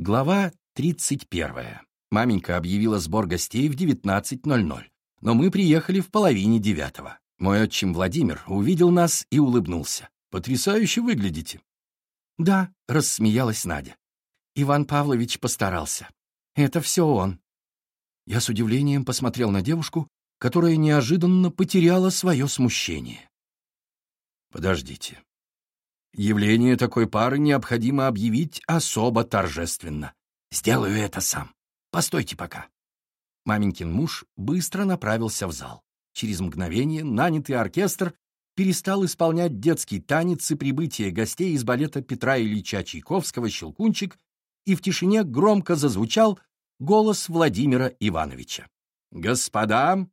Глава 31. Маменька объявила сбор гостей в 19.00, но мы приехали в половине девятого. Мой отчим Владимир увидел нас и улыбнулся. «Потрясающе выглядите». «Да», — рассмеялась Надя. Иван Павлович постарался. «Это все он». Я с удивлением посмотрел на девушку, которая неожиданно потеряла свое смущение. «Подождите. Явление такой пары необходимо объявить особо торжественно. Сделаю это сам. Постойте пока». Маменькин муж быстро направился в зал. Через мгновение нанятый оркестр перестал исполнять детский танец и прибытие гостей из балета Петра Ильича Чайковского «Щелкунчик», и в тишине громко зазвучал голос Владимира Ивановича. «Господа,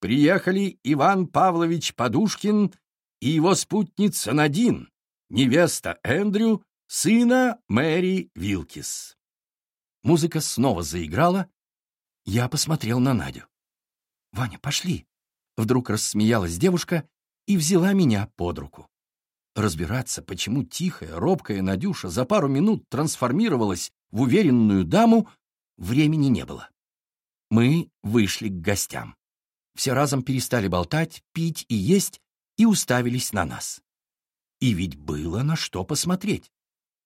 приехали Иван Павлович Подушкин и его спутница Надин, невеста Эндрю, сына Мэри Вилкис». Музыка снова заиграла. Я посмотрел на Надю. «Ваня, пошли!» Вдруг рассмеялась девушка и взяла меня под руку. Разбираться, почему тихая, робкая Надюша за пару минут трансформировалась в уверенную даму, времени не было. Мы вышли к гостям. Все разом перестали болтать, пить и есть и уставились на нас. И ведь было на что посмотреть.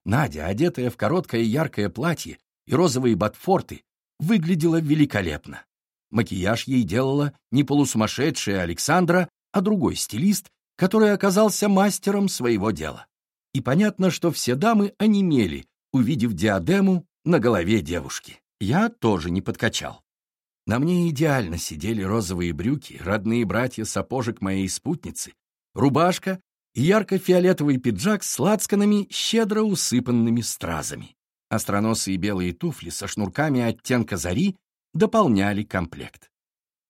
Надя, одетая в короткое яркое платье и розовые ботфорты, выглядела великолепно. Макияж ей делала не полусумасшедшая Александра, а другой стилист, который оказался мастером своего дела. И понятно, что все дамы онемели, увидев диадему на голове девушки. Я тоже не подкачал. На мне идеально сидели розовые брюки, родные братья сапожек моей спутницы, рубашка и ярко-фиолетовый пиджак с лацканами, щедро усыпанными стразами. Остроносые белые туфли со шнурками оттенка зари дополняли комплект.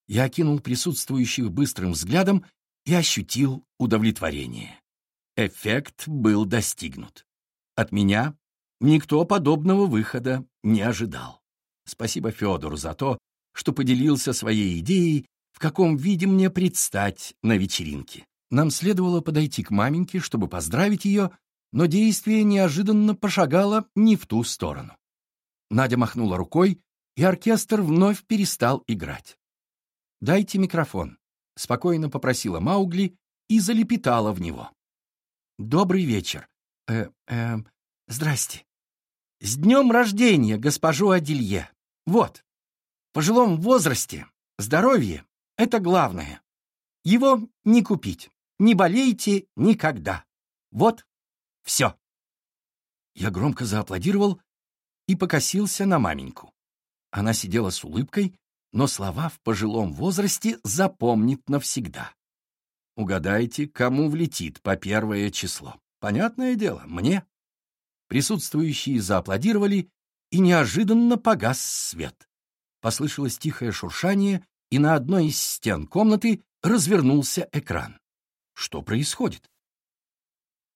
Я окинул присутствующих быстрым взглядом и ощутил удовлетворение. Эффект был достигнут. От меня никто подобного выхода не ожидал. Спасибо Федору за то, что поделился своей идеей, в каком виде мне предстать на вечеринке. Нам следовало подойти к маменьке, чтобы поздравить ее, но действие неожиданно пошагало не в ту сторону. Надя махнула рукой, и оркестр вновь перестал играть. «Дайте микрофон», — спокойно попросила Маугли и залепетала в него. «Добрый вечер. Э, э, здрасте. С днем рождения, госпожу Аделье. Вот, в пожилом возрасте здоровье — это главное. Его не купить. Не болейте никогда. Вот, все». Я громко зааплодировал и покосился на маменьку. Она сидела с улыбкой, но слова в пожилом возрасте запомнит навсегда. Угадайте, кому влетит по первое число. Понятное дело, мне. Присутствующие зааплодировали, и неожиданно погас свет. Послышалось тихое шуршание, и на одной из стен комнаты развернулся экран. Что происходит?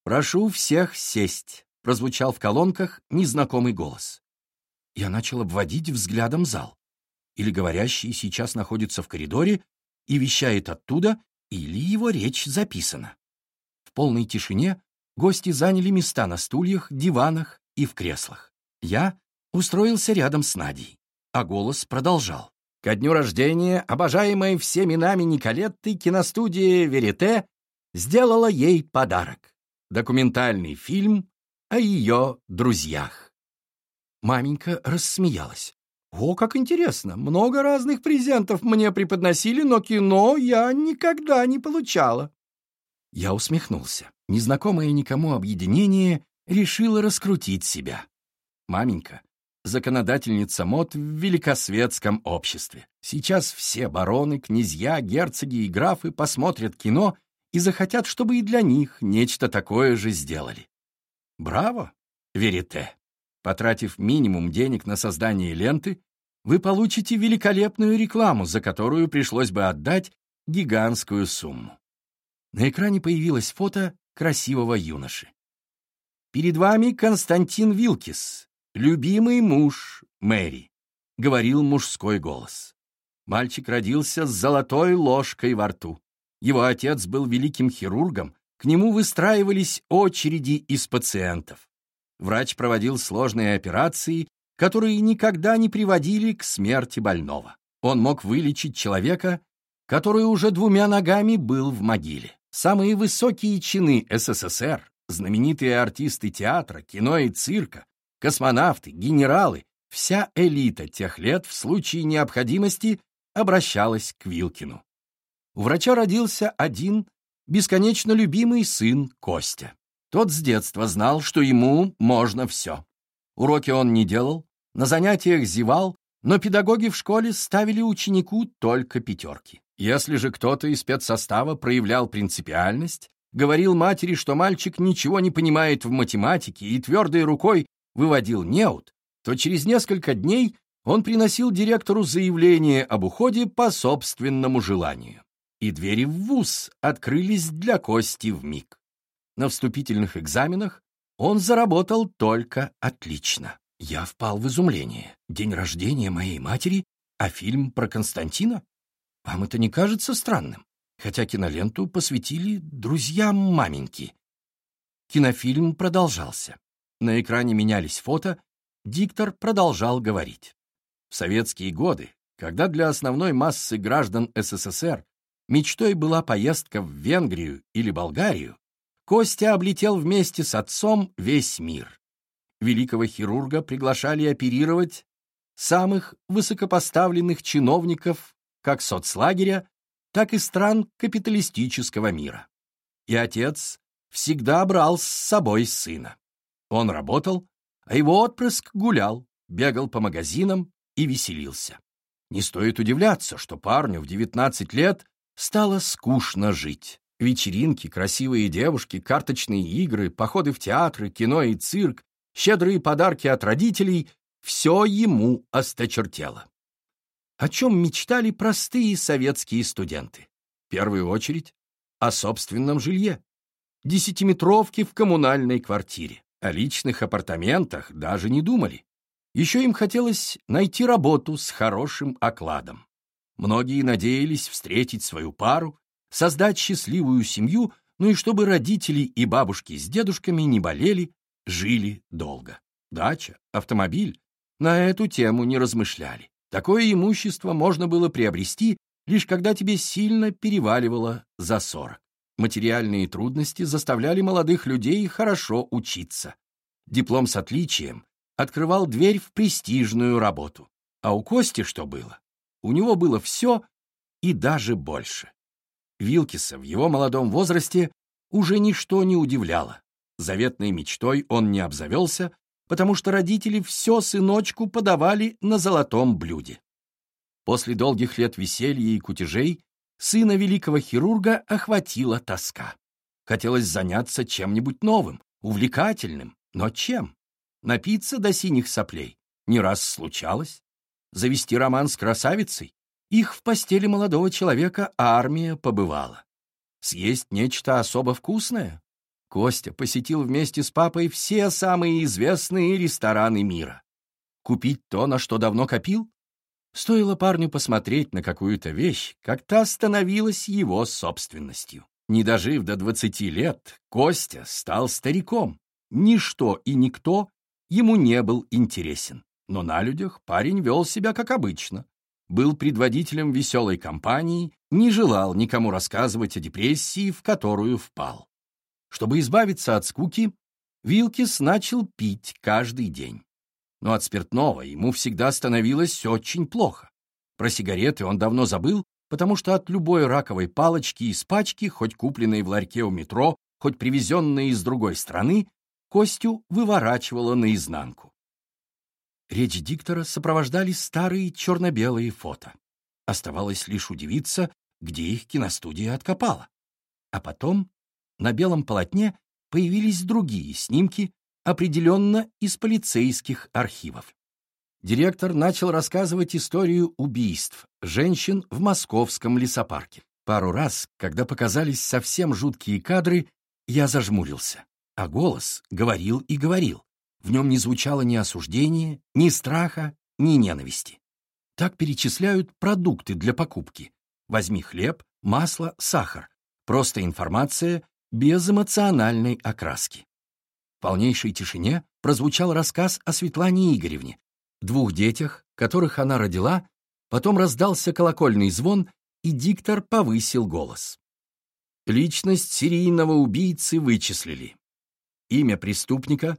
«Прошу всех сесть», — прозвучал в колонках незнакомый голос. Я начал обводить взглядом зал. Или говорящий сейчас находится в коридоре и вещает оттуда, или его речь записана. В полной тишине гости заняли места на стульях, диванах и в креслах. Я устроился рядом с Надей, а голос продолжал. Ко дню рождения, обожаемой всеми нами Николеттой, киностудия «Верите» сделала ей подарок. Документальный фильм о ее друзьях. Маменька рассмеялась. «О, как интересно! Много разных презентов мне преподносили, но кино я никогда не получала». Я усмехнулся. Незнакомое никому объединение решило раскрутить себя. Маменька — законодательница мод в великосветском обществе. Сейчас все бароны, князья, герцоги и графы посмотрят кино и захотят, чтобы и для них нечто такое же сделали. Браво, верите! Потратив минимум денег на создание ленты, вы получите великолепную рекламу, за которую пришлось бы отдать гигантскую сумму. На экране появилось фото красивого юноши. «Перед вами Константин Вилкис, любимый муж Мэри», — говорил мужской голос. Мальчик родился с золотой ложкой во рту. Его отец был великим хирургом, к нему выстраивались очереди из пациентов. Врач проводил сложные операции, которые никогда не приводили к смерти больного. Он мог вылечить человека, который уже двумя ногами был в могиле. Самые высокие чины СССР, знаменитые артисты театра, кино и цирка, космонавты, генералы, вся элита тех лет в случае необходимости обращалась к Вилкину. У врача родился один бесконечно любимый сын Костя. Тот с детства знал, что ему можно все. Уроки он не делал, на занятиях зевал, но педагоги в школе ставили ученику только пятерки. Если же кто-то из спецсостава проявлял принципиальность, говорил матери, что мальчик ничего не понимает в математике и твердой рукой выводил неуд, то через несколько дней он приносил директору заявление об уходе по собственному желанию. И двери в ВУЗ открылись для Кости в миг. На вступительных экзаменах он заработал только отлично. Я впал в изумление. День рождения моей матери, а фильм про Константина? Вам это не кажется странным? Хотя киноленту посвятили друзьям маменьки. Кинофильм продолжался. На экране менялись фото, диктор продолжал говорить. В советские годы, когда для основной массы граждан СССР мечтой была поездка в Венгрию или Болгарию, Костя облетел вместе с отцом весь мир. Великого хирурга приглашали оперировать самых высокопоставленных чиновников как соцлагеря, так и стран капиталистического мира. И отец всегда брал с собой сына. Он работал, а его отпрыск гулял, бегал по магазинам и веселился. Не стоит удивляться, что парню в 19 лет стало скучно жить. Вечеринки, красивые девушки, карточные игры, походы в театры, кино и цирк, щедрые подарки от родителей — все ему осточертело. О чем мечтали простые советские студенты? В первую очередь о собственном жилье. Десятиметровке в коммунальной квартире. О личных апартаментах даже не думали. Еще им хотелось найти работу с хорошим окладом. Многие надеялись встретить свою пару, создать счастливую семью, ну и чтобы родители и бабушки с дедушками не болели, жили долго. Дача, автомобиль — на эту тему не размышляли. Такое имущество можно было приобрести, лишь когда тебе сильно переваливало за сорок. Материальные трудности заставляли молодых людей хорошо учиться. Диплом с отличием открывал дверь в престижную работу. А у Кости что было? У него было все и даже больше. Вилкиса в его молодом возрасте уже ничто не удивляло. Заветной мечтой он не обзавелся, потому что родители все сыночку подавали на золотом блюде. После долгих лет веселья и кутежей сына великого хирурга охватила тоска. Хотелось заняться чем-нибудь новым, увлекательным, но чем? Напиться до синих соплей не раз случалось. Завести роман с красавицей их в постели молодого человека армия побывала. Съесть нечто особо вкусное? Костя посетил вместе с папой все самые известные рестораны мира. Купить то, на что давно копил? Стоило парню посмотреть на какую-то вещь, как та становилась его собственностью. Не дожив до двадцати лет, Костя стал стариком. Ничто и никто ему не был интересен. Но на людях парень вел себя как обычно был предводителем веселой компании, не желал никому рассказывать о депрессии, в которую впал. Чтобы избавиться от скуки, Вилкис начал пить каждый день. Но от спиртного ему всегда становилось очень плохо. Про сигареты он давно забыл, потому что от любой раковой палочки из пачки, хоть купленной в ларьке у метро, хоть привезенной из другой страны, Костю выворачивало наизнанку. Речь диктора сопровождали старые черно-белые фото. Оставалось лишь удивиться, где их киностудия откопала. А потом на белом полотне появились другие снимки, определенно из полицейских архивов. Директор начал рассказывать историю убийств женщин в московском лесопарке. Пару раз, когда показались совсем жуткие кадры, я зажмурился, а голос говорил и говорил. В нем не звучало ни осуждения, ни страха, ни ненависти. Так перечисляют продукты для покупки. Возьми хлеб, масло, сахар. Просто информация без эмоциональной окраски. В полнейшей тишине прозвучал рассказ о Светлане Игоревне, двух детях, которых она родила, потом раздался колокольный звон, и диктор повысил голос. Личность серийного убийцы вычислили. Имя преступника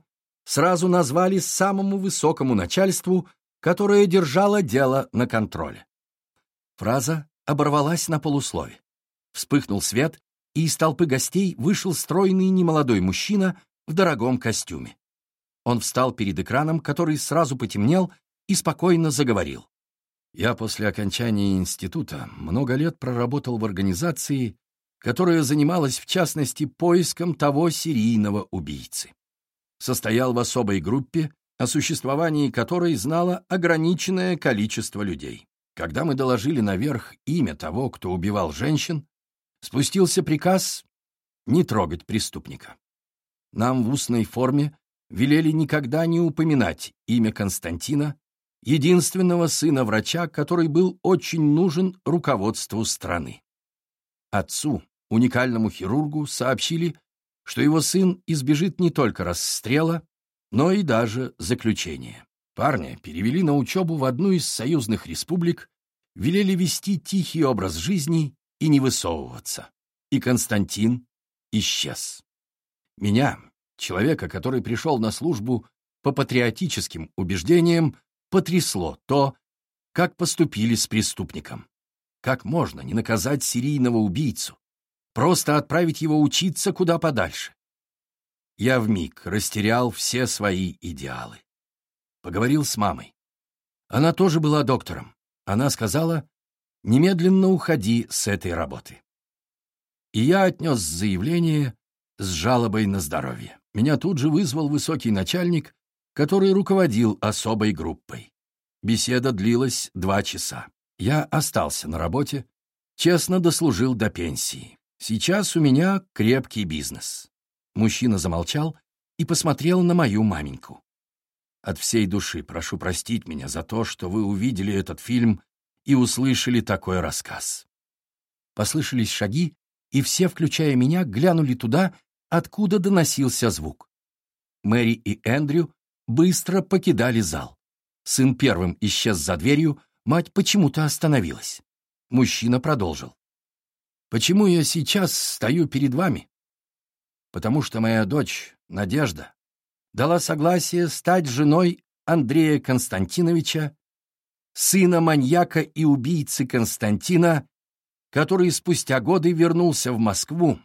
сразу назвали самому высокому начальству, которое держало дело на контроле. Фраза оборвалась на полуслове. Вспыхнул свет, и из толпы гостей вышел стройный немолодой мужчина в дорогом костюме. Он встал перед экраном, который сразу потемнел, и спокойно заговорил. «Я после окончания института много лет проработал в организации, которая занималась, в частности, поиском того серийного убийцы. Состоял в особой группе, о существовании которой знало ограниченное количество людей. Когда мы доложили наверх имя того, кто убивал женщин, спустился приказ не трогать преступника. Нам в устной форме велели никогда не упоминать имя Константина, единственного сына врача, который был очень нужен руководству страны. Отцу, уникальному хирургу, сообщили, что его сын избежит не только расстрела, но и даже заключения. Парня перевели на учебу в одну из союзных республик, велели вести тихий образ жизни и не высовываться. И Константин исчез. Меня, человека, который пришел на службу по патриотическим убеждениям, потрясло то, как поступили с преступником. Как можно не наказать серийного убийцу? Просто отправить его учиться куда подальше. Я вмиг растерял все свои идеалы. Поговорил с мамой. Она тоже была доктором. Она сказала, немедленно уходи с этой работы. И я отнес заявление с жалобой на здоровье. Меня тут же вызвал высокий начальник, который руководил особой группой. Беседа длилась два часа. Я остался на работе, честно дослужил до пенсии. Сейчас у меня крепкий бизнес. Мужчина замолчал и посмотрел на мою маменьку. От всей души прошу простить меня за то, что вы увидели этот фильм и услышали такой рассказ. Послышались шаги, и все, включая меня, глянули туда, откуда доносился звук. Мэри и Эндрю быстро покидали зал. Сын первым исчез за дверью, мать почему-то остановилась. Мужчина продолжил. «Почему я сейчас стою перед вами? Потому что моя дочь, Надежда, дала согласие стать женой Андрея Константиновича, сына маньяка и убийцы Константина, который спустя годы вернулся в Москву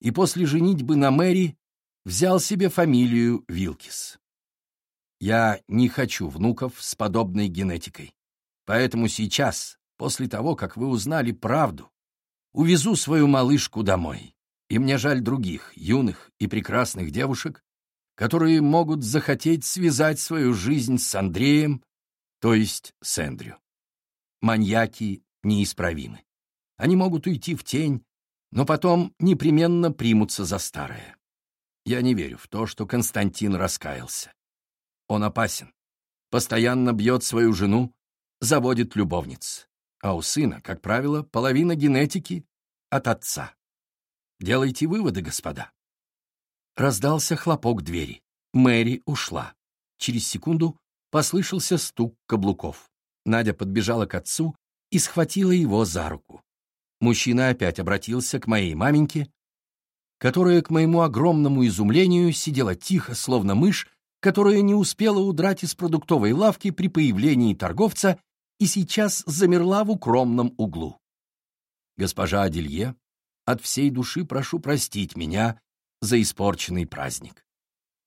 и после женитьбы на Мэри взял себе фамилию Вилкис. Я не хочу внуков с подобной генетикой. Поэтому сейчас, после того, как вы узнали правду, увезу свою малышку домой. И мне жаль других, юных и прекрасных девушек, которые могут захотеть связать свою жизнь с Андреем, то есть с Эндрю. Маньяки неисправимы. Они могут уйти в тень, но потом непременно примутся за старое. Я не верю в то, что Константин раскаялся. Он опасен. Постоянно бьет свою жену, заводит любовниц. А у сына, как правило, половина генетики от отца. Делайте выводы, господа. Раздался хлопок двери. Мэри ушла. Через секунду послышался стук каблуков. Надя подбежала к отцу и схватила его за руку. Мужчина опять обратился к моей маменьке, которая, к моему огромному изумлению, сидела тихо, словно мышь, которая не успела удрать из продуктовой лавки при появлении торговца и сейчас замерла в укромном углу. Госпожа Аделье, от всей души прошу простить меня за испорченный праздник.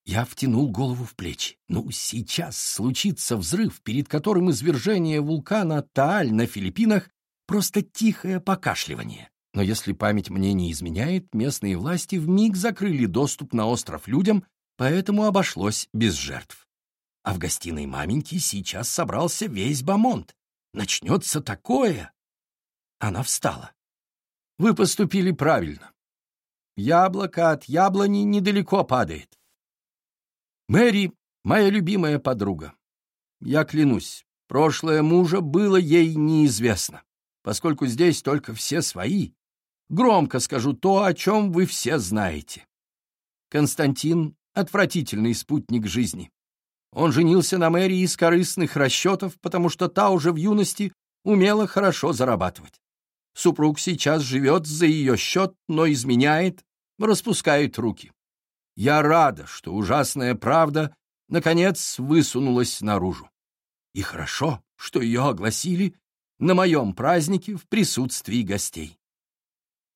Я втянул голову в плечи. Ну, сейчас случится взрыв, перед которым извержение вулкана Тааль на Филиппинах просто тихое покашливание. Но если память мне не изменяет, местные власти вмиг закрыли доступ на остров людям, поэтому обошлось без жертв. А в гостиной маменьки сейчас собрался весь Бамонт. Начнется такое. Она встала. Вы поступили правильно. Яблоко от яблони недалеко падает. Мэри — моя любимая подруга. Я клянусь, прошлое мужа было ей неизвестно, поскольку здесь только все свои. Громко скажу то, о чем вы все знаете. Константин отвратительный спутник жизни. Он женился на Мэри из корыстных расчетов, потому что та уже в юности умела хорошо зарабатывать. Супруг сейчас живет за ее счет, но изменяет, распускает руки. Я рада, что ужасная правда наконец высунулась наружу. И хорошо, что ее огласили на моем празднике в присутствии гостей.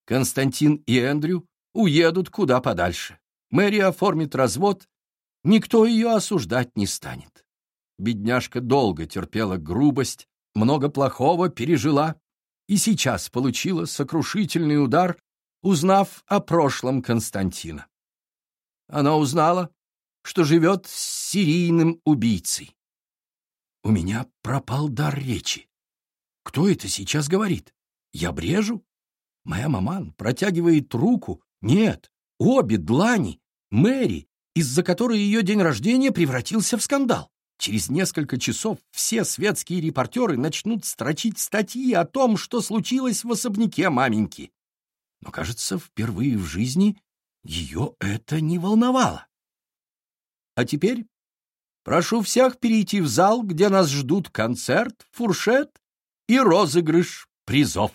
Константин и Эндрю уедут куда подальше. Мэри оформит развод, никто ее осуждать не станет. Бедняжка долго терпела грубость, много плохого пережила и сейчас получила сокрушительный удар, узнав о прошлом Константина. Она узнала, что живет с серийным убийцей. У меня пропал дар речи. Кто это сейчас говорит? Я брежу? Моя маман протягивает руку. Нет, обе длани. Мэри, из-за которой ее день рождения превратился в скандал. Через несколько часов все светские репортеры начнут строчить статьи о том, что случилось в особняке маменьки. Но, кажется, впервые в жизни ее это не волновало. А теперь прошу всех перейти в зал, где нас ждут концерт, фуршет и розыгрыш призов.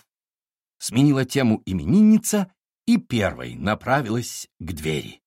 Сменила тему именинница и первой направилась к двери.